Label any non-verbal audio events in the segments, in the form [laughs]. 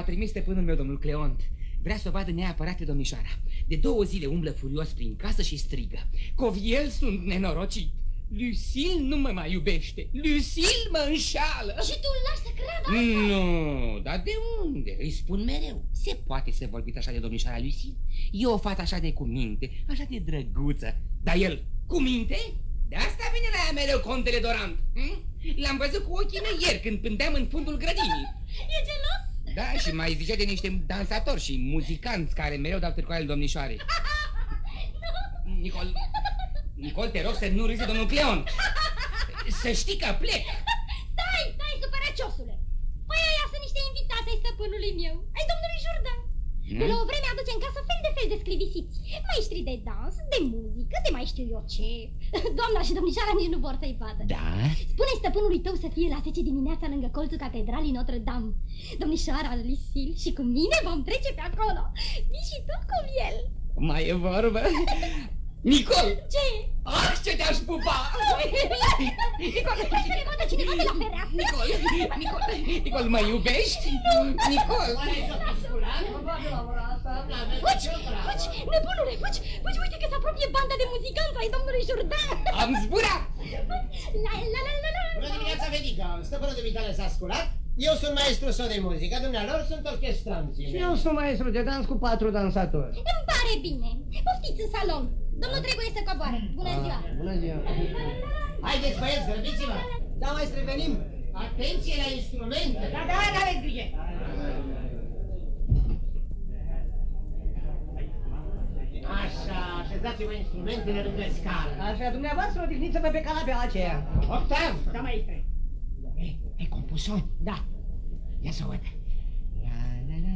M-a trimis stăpânul meu, domnul Cleont. Vrea să o vadă neapărat pe domnișoara. De două zile umblă furios prin casă și strigă. Coviel sunt nenorocit. Lucille nu mă mai iubește. Lucille mă înșală. Și tu îl lași să creadă asta? Nu, dar de unde? Îi spun mereu. Se poate să vorbiți așa de domnișoara Lucille? E o fată așa de cuminte, așa de drăguță. Dar el, cuminte? De asta vine la ea mereu contele Dorant. Hm? L-am văzut cu ochii mei ieri când pândeam în fundul grădinii. E gelos? Da, și mai zicea de niște dansatori și muzicanți care mereu dau târcoale domnișoare. Nicol, Nicol, te rog să nu râzi domnul Cleon. Să știi că plec. Stai, stai, supărăciosule. Păi aia sunt niște invitați ai stăpânului meu, ai domnului Jourdan. De la o vreme aduce în casă fel de fel de sclivisiți. Maestri de dans, de muzică, de mai știu eu ce. [laughs] Doamna și domnișoara nici nu vor să-i vadă. Da? Spune stăpânului tău să fie la 10 dimineața lângă colțul catedralii Notre-Dame. Domnișoara Lucille și cu mine vom trece pe acolo. Vii și tu cu el. Mai e vorbă? [laughs] Nicol! Ce? Ah, ce te-aș pupa! Nicol, Nicol, vadă cineva de la fereastră. Nicol, Nicol, Nicol, mă iubești? Nicol! Fugi, fugi, nebunule, fugi, fugi, uite că se apropie banda de muzicanți ai domnului Jourdan. Am zburat! La, la, la, la, la. Bună dimineața, Vedica! Stăpânul dumitale s-a sculat. Eu sunt maestru său de muzică, dumnealor sunt orchestranții Și mei. eu sunt maestru de dans cu patru dansatori. Îmi pare bine. Poftiți în salon. Domnul trebuie să coboare. Bună ziua. Bună ziua! Haideți, băieți, grăbiți-vă! Da, mai revenim! Atenție la instrumente! Da, da, da, aveți grijă! Așa, așezați-vă instrumentele lângă scară. Așa, dumneavoastră odihniți-vă pe canapea aceea. Octav! Da, maestre. Ei, ai compus-o? Da. Ia să văd. La, la, la,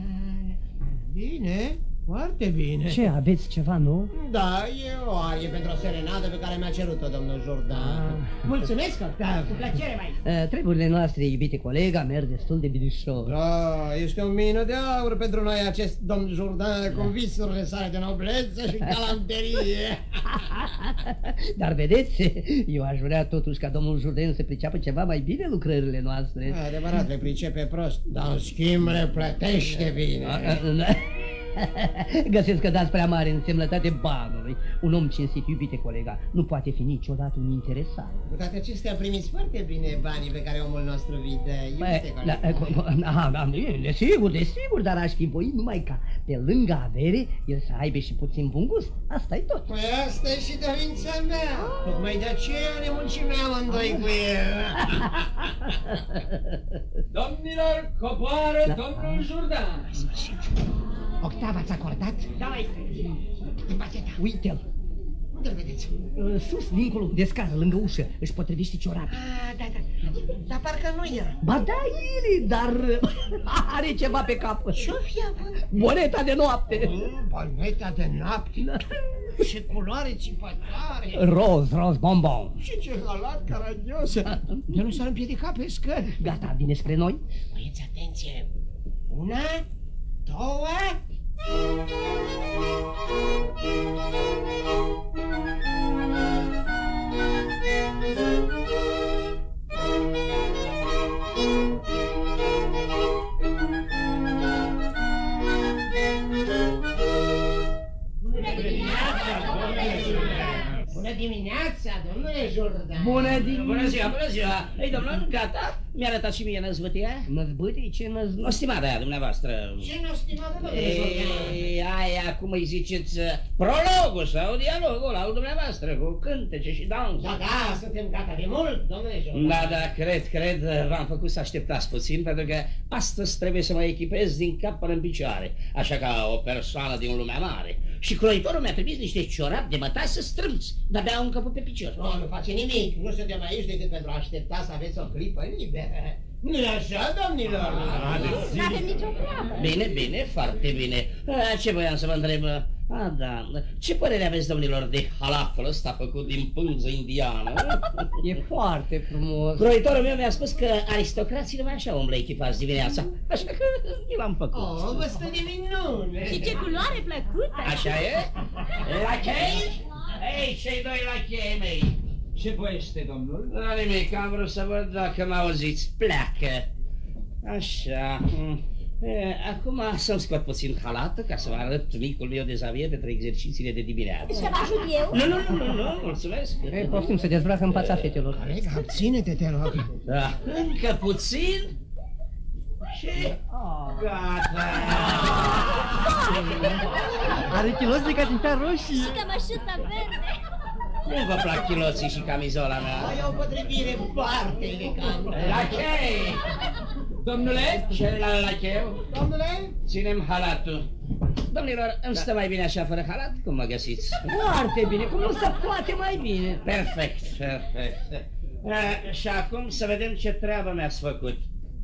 la. Bine, foarte bine. Ce, aveți ceva nou? Da, e o arie pentru o serenadă pe care mi-a cerut-o domnul Jordan. Mulțumesc, Da. cu plăcere, mai. Uh, treburile noastre, iubite colega, merg destul de binișor. Da, este o mină de aur pentru noi acest domn Jordan cu visurile sale de noblețe și galanterie. [laughs] Dar vedeți, eu aș vrea totuși ca domnul Jourdain să priceapă ceva mai bine lucrările noastre. Adevărat, le pricepe prost, dar în schimb le plătește bine. [laughs] Găsesc că dați prea mare însemnătate banului. Un om cinstit, iubite colega, nu poate fi niciodată un interesat. Cu toate acestea primiți foarte bine banii pe care omul nostru vi dă, iubite Băi, da, coleg. co- da, da, desigur, desigur, dar aș fi voit numai ca pe lângă avere el să aibă și puțin bun gust. asta e tot. Păi asta e și dorința mea. Tocmai de aceea ne muncim amândoi cu el. [laughs] Domnilor, coboară Da. domnul Jourdan. Octava ați acordat? Da, mai În pacheta. Uite-l, Unde îl vedeți? uh, sus, dincolo, de scară, lângă ușă, își potrivește ciorapii. Ah, da, da. Dar parcă nu e. Ba da, Ili, dar [laughs] are ceva pe cap. Ce-o fi avut? Boneta de noapte. Mm, Boneta de noapte. Ce culoare țipătoare. Roz, roz, bonbon. Și ce halat caragios. De nu s-ar împiedica pe scări. Gata, vine spre noi. Băieți, atenție. Una, două... Dimineața, domnule Jordan. Bună Bună dimineața. ziua, bună ziua! Ei, domnul, gata? Mi-a arătat și mie năzbâtia? Năzbâtii, ce năzbâtii? O stimată aia dumneavoastră. Ce nu stimată, domnule Jordan? Ei, aia, cum îi ziceți, prologul sau dialogul al dumneavoastră, cu cântece și dans. Da, da, suntem gata de mult, domnule Jordan. Da, da, cred, cred, v-am făcut să așteptați puțin, pentru că astăzi trebuie să mă echipez din cap până în picioare, așa ca o persoană din lumea mare. Și croitorul mi-a trimis niște ciorapi de mătase să strâmți, de-abia au încăput pe picior. Nu, nu face nimic. Nu suntem aici decât pentru a aștepta să aveți o clipă liberă. Nu e așa, domnilor? Nu avem nicio treabă. Bine, bine, foarte bine. A, ce voiam să vă întreb? A, da, ce părere aveți, domnilor, de halaful ăsta făcut din pânză indiană? E foarte frumos. Croitorul meu mi-a spus că aristocrații numai așa umblă echipați dimineața, așa că mi l-am făcut. Oh, vă stă de minune. Și ce culoare plăcută. Așa e? La chei? Ei, cei doi la chei mei. Ce voiește, domnul? La nimic, am vrut să văd dacă mă auziți. Pleacă. Așa. mm. E, acum să-mi scot puțin halată ca să vă arăt micul meu dezavier pentru exercițiile de dimineață. Să vă ajut eu? Nu, nu, nu, nu, nu, mulțumesc. Ei, poftim să dezbracă în fața fetelor. Coleg, abține-te, te rog. Da, încă puțin și gata. Are kilos de catifea roșii. Și cămășuța verde. Nu vă plac chiloții și camizola mea? Ai o potrivire foarte elegantă. Lachei! Domnule? Celălalt lacheu? Domnule? Ținem halatul. Domnilor, îmi stă mai bine așa fără halat? Cum mă găsiți? Foarte bine, cum nu se poate mai bine. Perfect, perfect. A, și acum să vedem ce treabă mi-ați făcut.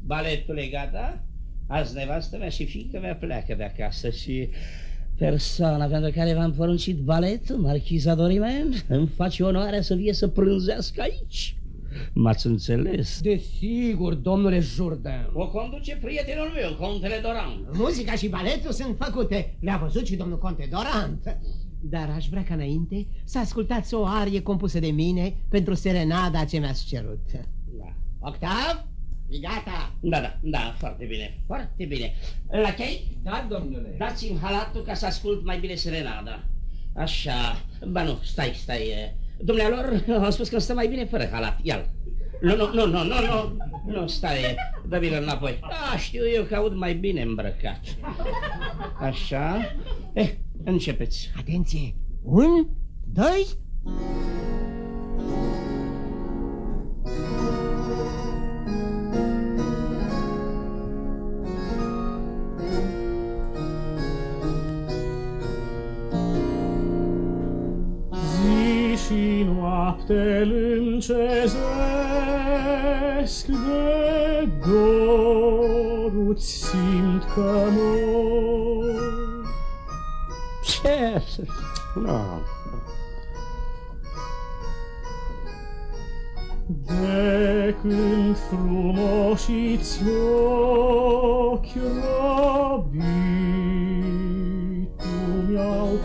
Baletul e gata? Azi nevastă mea și fiica mea pleacă de acasă și persoana pentru care v-am poruncit baletul, marchiza Dorimen, îmi face onoarea să vie să prânzească aici. M-ați înțeles? Desigur, domnule Jourdan. O conduce prietenul meu, contele Doran. Muzica și baletul sunt făcute. Le-a văzut și domnul Conte Dorant. Dar aș vrea ca înainte să ascultați o arie compusă de mine pentru serenada ce mi-ați cerut. Da. Octav, e gata. Da, da, da, foarte bine, foarte bine. La chei? Da, domnule. Dați-mi halatul ca să ascult mai bine serenada. Așa, ba nu, stai, stai. e. Dumnealor, am spus că stă mai bine fără halat, ia Nu, nu, nu, nu, nu, nu, nu, stai, dă mi înapoi. Da, știu eu că aud mai bine îmbrăcat. Așa, eh, începeți. Atenție! Un, doi... noapte lâncezesc de simt că mor. Ce? Nu. De când frumoșiți ochi robitul mi-au.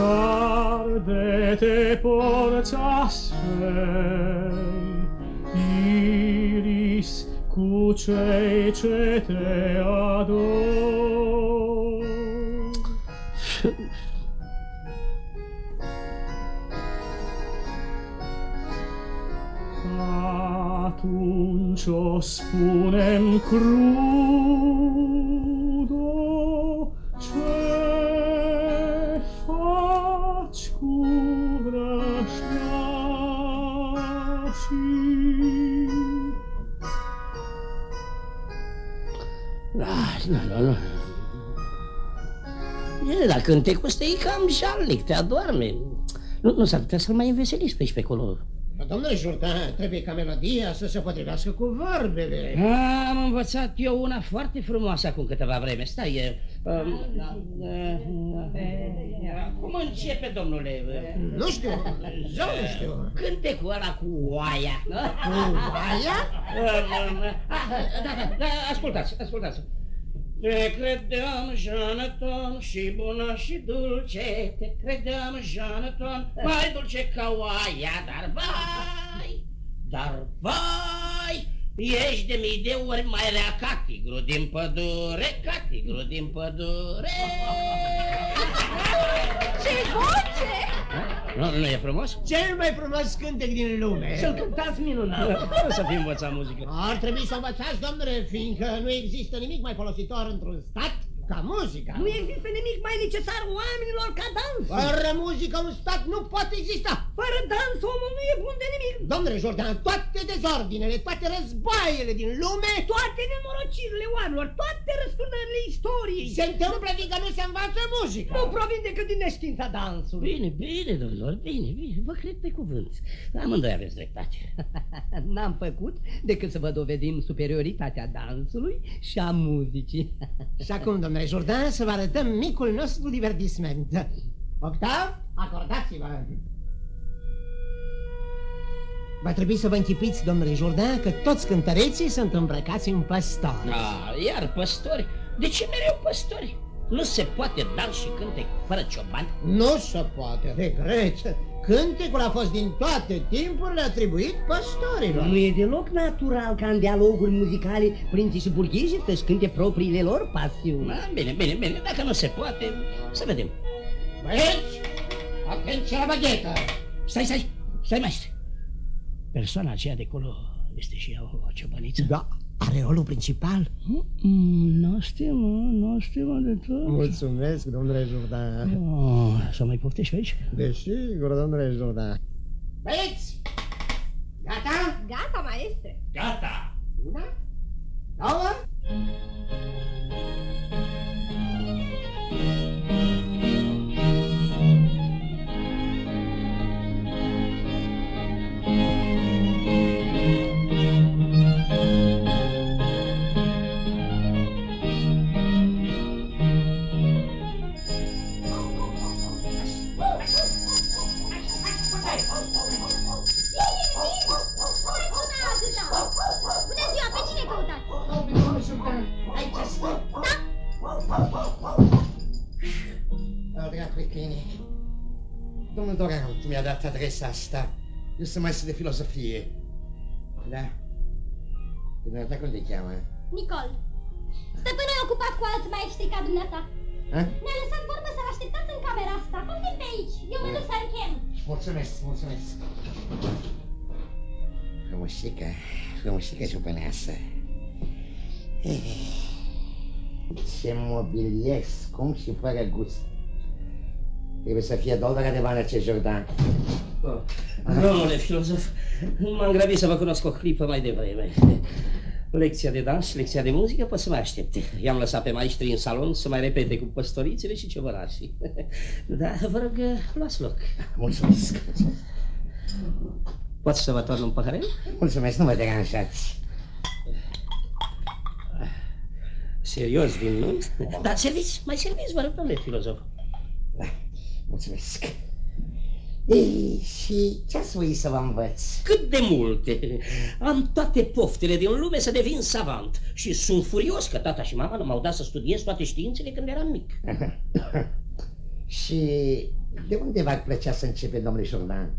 Ardete portas fem, iris cuce cete ador. Atuncio spunem crudo, cem, Da, nu, nu, nu. E, dar cântecul ăsta e cam jalnic, te adorme. Nu, nu s-ar putea să-l mai înveseliți pe aici, pe acolo. Domnule Jourdan, trebuie ca melodia să se potrivească cu vorbele. Am învățat eu una foarte frumoasă acum câteva vreme. Stai, e... Um, cum începe, domnule? Nu știu, zău nu știu. Cântecul ăla cu oaia. Cu aia? Um, um, ah, Da, da, da, ascultați, ascultați. Te credeam, Jonathan, și bună și dulce, te credeam, Jonathan, mai dulce ca oaia, dar vai, dar vai, ești de mii de ori mai rea ca tigru din pădure, ca tigru din pădure. Ce voce! Nu, nu e frumos? Cel mai frumos cântec din lume. Să-l cântați minunat. O [laughs] să fi învățat muzică. Ar trebui să învățați, domnule, fiindcă nu există nimic mai folositor într-un stat ca muzica. Nu există nimic mai necesar oamenilor ca dans. Fără muzică un stat nu poate exista. Fără dans omul nu e bun de nimic. Domnule Jordan, toate dezordinele, toate războaiele din lume Toate nenorocirile oamenilor, toate răsturnările istoriei se întâmplă fiindcă nu se învață muzica. nu provin decât din neștiința dansului. Bine, bine, domnilor, bine, bine, vă cred pe cuvânt. Amândoi aveți dreptate. [laughs] N-am făcut decât să vă dovedim superioritatea dansului și a muzicii. Și acum, domnule Jordan, să vă arătăm micul nostru divertisment. Octav, acordați-vă. Va trebui să vă închipuiți, domnule Jordan, că toți cântăreții sunt îmbrăcați în păstori. Ah, iar păstori? De ce mereu păstori? Nu se poate dans și cântec fără cioban? Nu se poate, regret. Cântecul a fost din toate timpurile atribuit păstorilor. Nu e deloc natural ca în dialoguri muzicale prinții și burghezii să-și cânte propriile lor pasiuni. Da, bine, bine, bine, dacă nu se poate, să vedem. Băieți, atenție la baghetă! Stai, stai, stai, maestre. Persoana aceea de acolo este și ea o ciobăniță? Da, are rolul principal. Mm, nu știu, mă, nu știu mă, de tot. Mulțumesc, domnule Jourdan. Oh, să mai poftești aici? Desigur, domnule Jourdan. Băieți, gata? Gata, maestre. Gata! Una, două, Da? Al dracu câine. Domnul Dorant mi-a dat adresa asta. Eu sunt maestru de filozofie. Da? Dumneata cum te cheamă? Nicol. Stăpânul e ocupat cu alți maestri ca dumneata. Ha? Ne-a lăsat vorbă să-l așteptați în camera asta. Poftim pe aici. Eu mă duc să-l chem. Mulțumesc, mulțumesc. Frumușică, frumușică ciupăneasă. Ce mobilier scump și fără gust. Trebuie să fie dolara de bani acest Jordan. Domnule filozof, m-am grăbit să vă cunosc o clipă mai devreme. Lecția de dans, lecția de muzică pot să mă aștepte. I-am lăsat pe maestri în salon să mai repete cu păstorițele și ciobărașii. Da, vă rog, luați loc. Mulțumesc. Pot să vă torn un paharel? Mulțumesc, nu vă deranjați. Serios din nu? Da, serviți, mai serviți, vă rog, domnule filozof. Da, mulțumesc. Ei, și ce ați voi să vă învăț? Cât de multe! Am toate poftele din lume să devin savant și sunt furios că tata și mama nu m-au dat să studiez toate științele când eram mic. [laughs] și de unde v-ar plăcea să începe, domnule Jordan?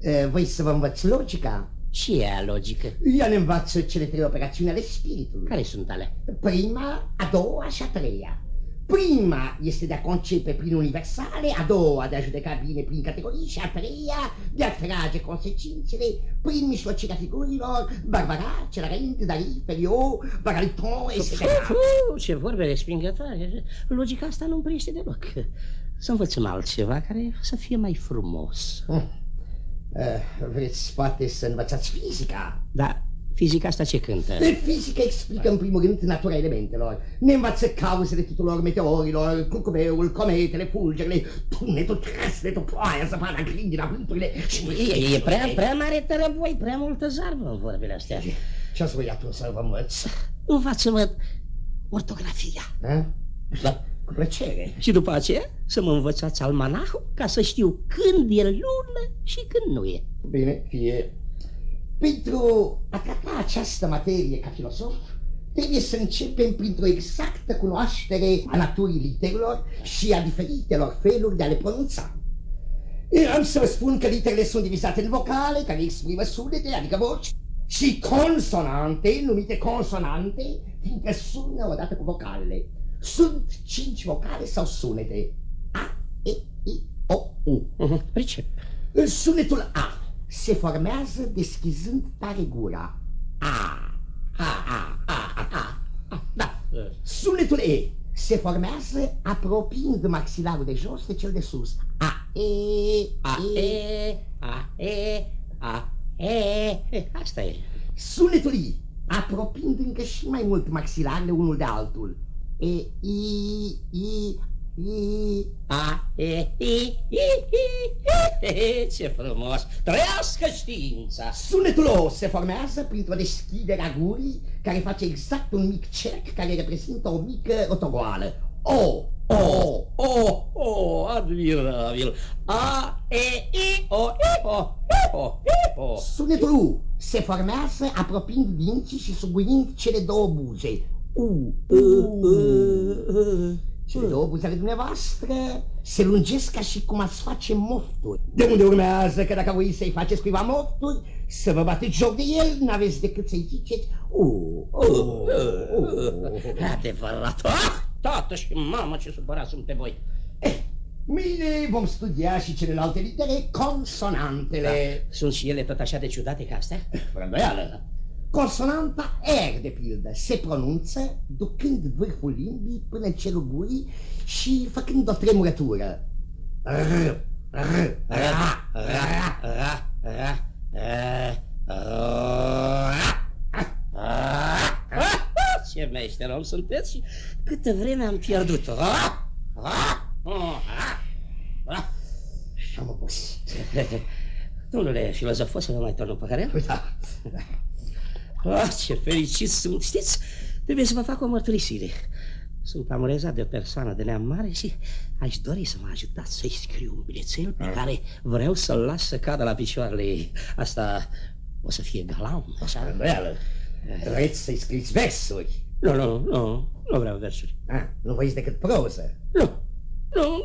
Eh, Voi să vă învăț logica? Ce e a logică? Ea ne învață cele trei operațiuni ale spiritului. Care sunt ale? Prima, a doua și a treia. Prima este de a concepe prin universale, a doua de a judeca bine prin categorii și a treia de a trage consecințele prin mijlocirea figurilor Barbara, Celarent, Dari, Perio, Bagaliton, etc. Fu, ce vorbe respingătoare! Logica asta nu-mi priește deloc. Să învățăm altceva care să fie mai frumos. Eh, Vreți poate să învățați fizica? Da, fizica asta ce cântă? Fizica explică în primul rând natura elementelor. Ne învață cauzele tuturor meteorilor, curcubeul, cometele, fulgerele, tunetul, tresletul, ploaia, zăpada, grindina, vânturile și... E, e prea, prea mare tărăboi, prea multă zarvă în vorbele astea. Ce ați voi atunci să vă învăț? Învață-mă ortografia. Da? Da, cu plăcere. Și după aceea să mă învățați almanahul ca să știu când e lună și când nu e. Bine, fie. Pentru a trata această materie ca filosof, trebuie să începem printr-o exactă cunoaștere a naturii literelor și a diferitelor feluri de a le pronunța. Eu Am să vă spun că literele sunt divizate în vocale, care exprimă sunete, adică voci, și consonante, numite consonante, fiindcă sună odată cu vocalele. Sunt cinci vocale sau sunete. A, E, I, O, U. Uh-huh. Pricep. Sunetul A se formează deschizând tare gura. A, A, A, A, A, A. A, Da. Sunetul E se formează apropiind maxilarul de jos de cel de sus. A, E, A, E, A, E, A, E. Asta e. Sunetul I apropiind încă și mai mult maxilarele unul de altul. E, I, I, I, A, E, I, I, I, I. Ce frumos! Trăiască știința! Sunetul O se formează printr-o deschidere a gurii care face exact un mic cerc care reprezintă o mică rotogoală. O, O, Oh, oh, admirabil! A, E, I, O, I, O, I, O, I, O. Sunetul U se formează apropiind dinții și suguind cele două buze. U, U, U. Cele două buze ale dumneavoastră se lungesc ca și cum ați face mofturi. De unde urmează că dacă voi să-i faceți cuiva mofturi, să vă bateți joc de el, n-aveți decât să-i ziceți uh, uh, uh. Adevărat. Ah, tată și mamă ce supărat sunt pe voi. Eh, mâine vom studia și celelalte litere, consonantele. Sunt și ele tot așa de ciudate ca astea? Fără îndoială. Consonanta R, de pildă, se pronunță ducând vârful limbii până în cerul gurii și făcând o tremurătură. R, r, ra, ra, ra, ra, ce meșter om sunteți și câtă vreme am pierdut-o. Și am obosit. Domnule filozofos, să vă mai torn pe care? Da. Ah, ce fericit sunt, știți? Trebuie să vă fac o mărturisire. Sunt amorezat de o persoană de neam mare și aș dori să mă ajutați să-i scriu un bilețel pe care vreau să-l las să cadă la picioarele ei. Asta o să fie galant, așa? Îndoială. Vreți să-i scriți versuri? Nu, nu, nu, nu vreau versuri. Ah, nu voiți decât proză? Nu,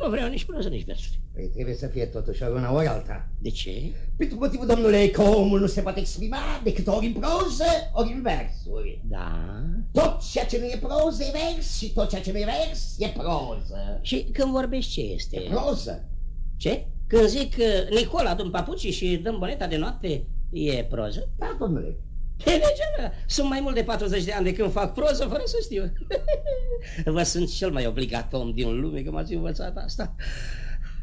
nu, nu vreau nici proză, nici versuri. Păi trebuie să fie totuși ori una ori alta. De ce? Pentru motivul, domnule, că omul nu se poate exprima decât ori în proză, ori în versuri. Da. Tot ceea ce nu e proză e vers și tot ceea ce nu e vers e proză. Și când vorbești ce este? E proză. Ce? Când zic uh, Nicola dăm papuci și dăm boneta de noapte, e proză? Da, domnule. Pe legea sunt mai mult de 40 de ani de când fac proză fără să știu. [laughs] Vă sunt cel mai obligat om din lume că m-ați învățat asta.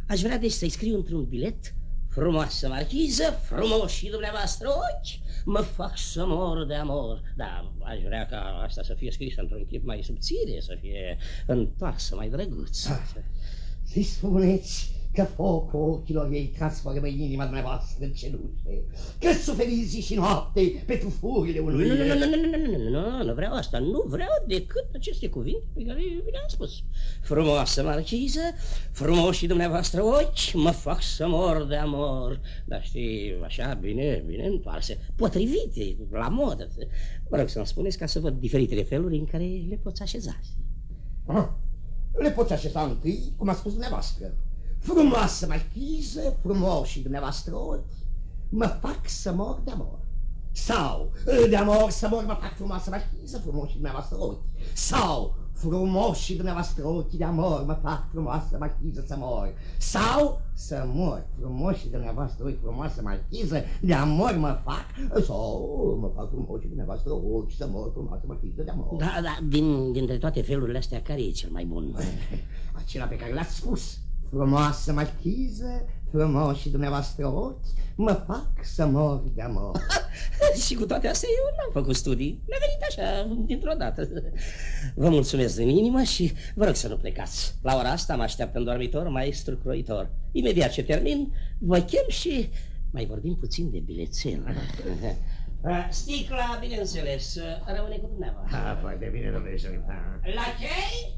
Aș vrea deci să-i scriu într-un bilet Frumoasă marchiză, frumos și dumneavoastră ochi, mă fac să mor de amor. Da, aș vrea ca asta să fie scrisă într-un chip mai subțire, să fie întoarsă mai drăguț. Ah, să-i spuneți că focul ochilor ei transformă inima dumneavoastră în cenușe, că suferiți zi și noapte pentru furile unui... Nu, nu, nu, nu, nu, nu, nu, nu vreau asta, nu vreau decât aceste cuvinte pe care vi le-am spus. Frumoasă marciză, frumoși dumneavoastră ochi, mă fac să mor de amor, dar știi, așa, bine, bine întoarse, potrivite, la modă. Mă rog să-mi spuneți ca să văd diferitele feluri în care le poți așeza. Ah, le poți așeza întâi, cum a spus dumneavoastră, Frumoasă marchiză, frumos și dumneavoastră ochi, mă fac să mor de amor. Sau, de amor să mor, mă fac frumoasă marchiză, frumos și dumneavoastră ochi. Sau, frumos și dumneavoastră ochi de amor, mă fac frumoasă marchiză să mor. Sau, să mor, frumos și dumneavoastră ochi, frumoasă marchiză, de amor mă fac. Sau, mă fac frumos și dumneavoastră ochi să mor, frumoasă marchiză de amor. Da, da, din, dintre toate felurile astea, care e cel mai bun? [laughs] Acela pe care l-ați spus. Frumoasă marchiză, frumos și dumneavoastră ochi, mă fac să mor de amor. [laughs] și cu toate astea eu n-am făcut studii, mi-a venit așa, dintr-o dată. Vă mulțumesc din inimă și vă rog să nu plecați. La ora asta mă așteaptă în dormitor maestru croitor. Imediat ce termin, vă chem și mai vorbim puțin de bilețel. [laughs] Sticla, bineînțeles, rămâne cu dumneavoastră. Ah, foarte bine, domnule La chei?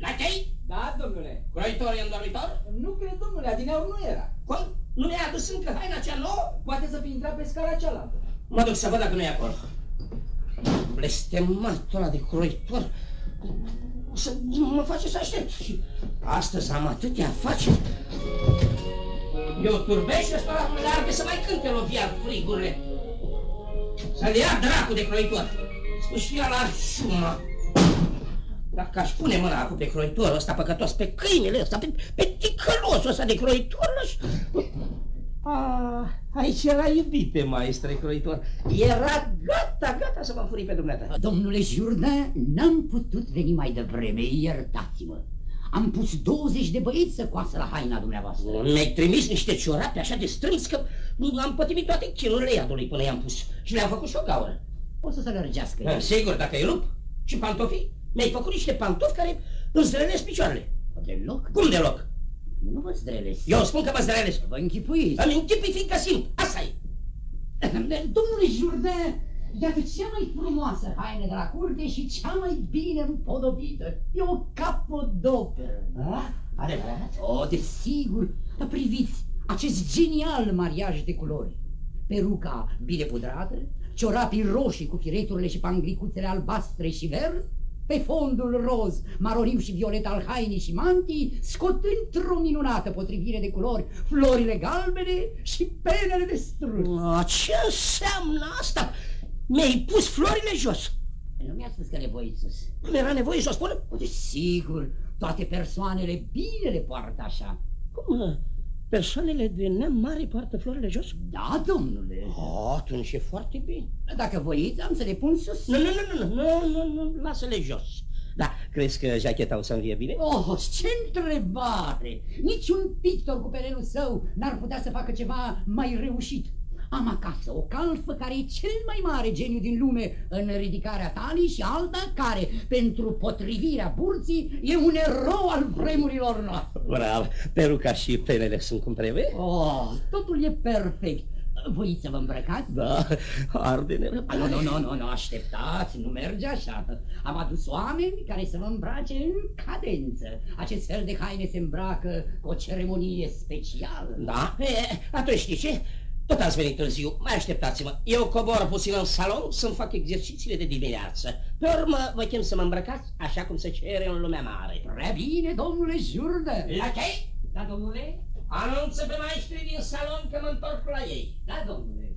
La chei? Da, domnule. Croitor e în dormitor? Nu cred, domnule, adineauri nu era. Cum? Nu ne-ai adus încă haina cea nouă? Poate să fi intrat pe scara cealaltă. Mă duc să văd dacă nu e acolo. Blestematul ăla de croitor. Să mă face să aștept. Și astăzi am atâtea afaceri. Eu turbește ăsta la largă să mai cânte lovia frigurile. Să-l ia dracu de croitor. Spușia la șuma. Dacă aș pune mâna acum pe croitorul ăsta păcătos, pe câinele ăsta, pe, pe ticălosul ăsta de croitor, aș... Ah, aici era iubite, maestre croitor. Era gata, gata să mă furi pe dumneata. Domnule Jourdain, n-am putut veni mai devreme, iertați-mă. Am pus 20 de băieți să coasă la haina dumneavoastră. Mi-ai trimis niște ciorape așa de strâns că am pătimit toate chinurile iadului până i-am pus. Și le-am făcut și o gaură. O să se lărgească. Da, sigur, dacă e rup. Și pantofii. Mi-ai făcut niște pantofi care îmi zdrălesc picioarele. Deloc? Cum deloc? Nu vă zdrălesc. Eu spun că mă zdrălesc. Vă închipuiți. Îmi închipui fiindcă simt. Asta e. [laughs] Domnule Jourdain, iată cea mai frumoasă haină de la curte și cea mai bine împodobită. E o capodoperă. Da? Adevărat? O, desigur. Dar priviți acest genial mariaj de culori. Peruca bine pudrată, ciorapii roșii cu fireturile și panglicuțele albastre și verzi, pe fondul roz, maroriu și violet al hainii și mantii, scot într-o minunată potrivire de culori florile galbene și penele de strun. A, ce înseamnă asta? Mi-ai pus florile jos. Nu mi-a spus că le voi sus. Nu era nevoie să o spun? O, deci sigur, toate persoanele bine le poartă așa. Cum? Mă? Persoanele de neam mare poartă florile jos? Da, domnule. Oh, atunci e foarte bine. Dacă voiți, am să le pun sus. Nu, nu, nu, nu, nu, nu, nu, lasă-le jos. Da, crezi că jacheta o să-mi fie bine? Oh, ce întrebare! Niciun pictor cu perelul său n-ar putea să facă ceva mai reușit. Am acasă o calfă care e cel mai mare geniu din lume în ridicarea talii și alta care, pentru potrivirea burții, e un erou al vremurilor noastre. Bravo, peruca și penele sunt cum trebuie? Oh, totul e perfect. Voiți să vă îmbrăcați? Da, arde Nu, nu, nu, nu, nu, așteptați, nu merge așa. Am adus oameni care să vă îmbrace în cadență. Acest fel de haine se îmbracă cu o ceremonie specială. Da? E, atunci știți ce? Tot ați venit târziu, mai așteptați-mă. Eu cobor puțin în salon să-mi fac exercițiile de dimineață. Pe urmă vă chem să mă îmbrăcați așa cum se cere în lumea mare. Prea bine, domnule Jurdă. Ok? Da, domnule? Anunță pe maestrii din salon că mă întorc la ei. Da, domnule.